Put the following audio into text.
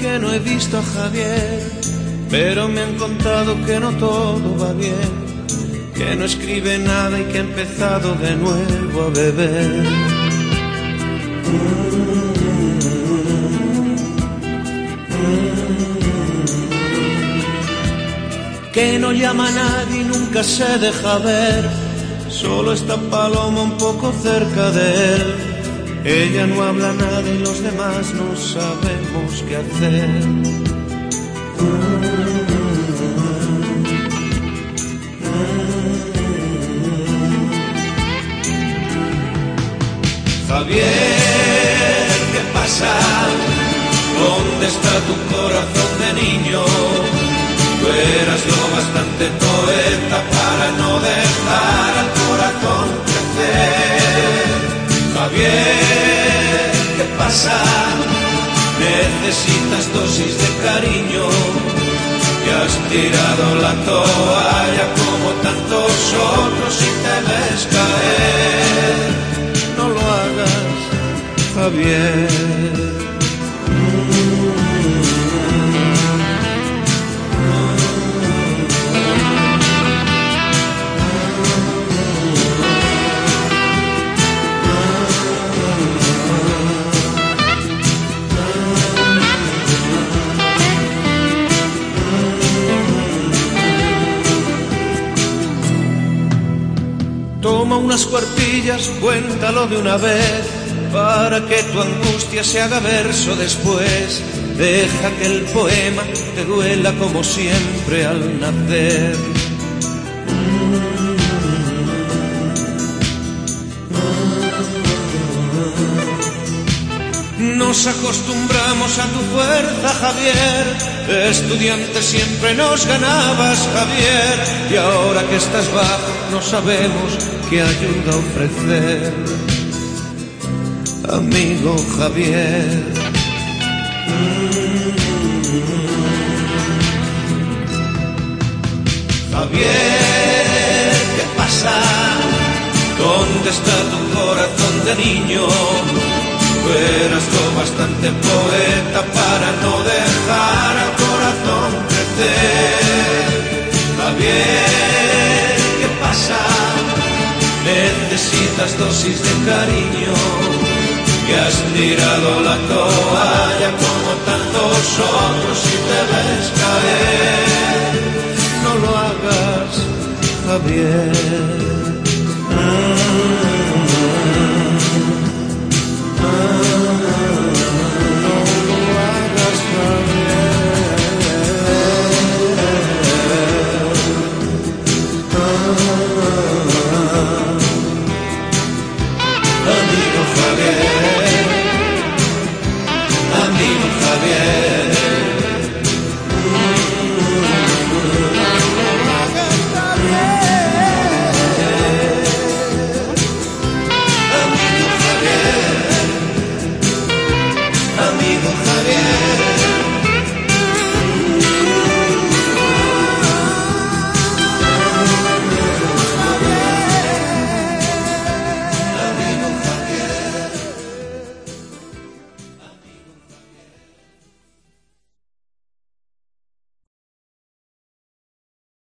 que no he visto a Javier, pero me han contado que no todo va bien, que no escribe nada y que ha empezado de nuevo a beber. Que no llama a nadie y nunca se deja ver, solo está Paloma un poco cerca de él. Ella no habla nada y los demás no sabemos qué hacer. Javier, ¿qué pasa? ¿Dónde está tu corazón de niño? Tú eras lo bastante poeta ¿qué pasa? Necesitas dosis de cariño. Y has tirado la toalla como tantos otros y te ves caer. No lo hagas, Javier. Unas cuartillas, cuéntalo de una vez, para que tu angustia se haga verso después. Deja que el poema te duela como siempre al nacer. Nos acostumbramos a tu fuerza, Javier. Estudiante siempre nos ganabas, Javier. Y ahora que estás bajo, no sabemos qué ayuda ofrecer. Amigo Javier. Javier, ¿qué pasa? ¿Dónde está tu corazón de niño? Bastante poeta para no dejar al corazón crecer. Javier, ¿qué pasa? Necesitas dosis de cariño y has tirado la toalla como tantos otros y te ves caer. No lo hagas, Javier.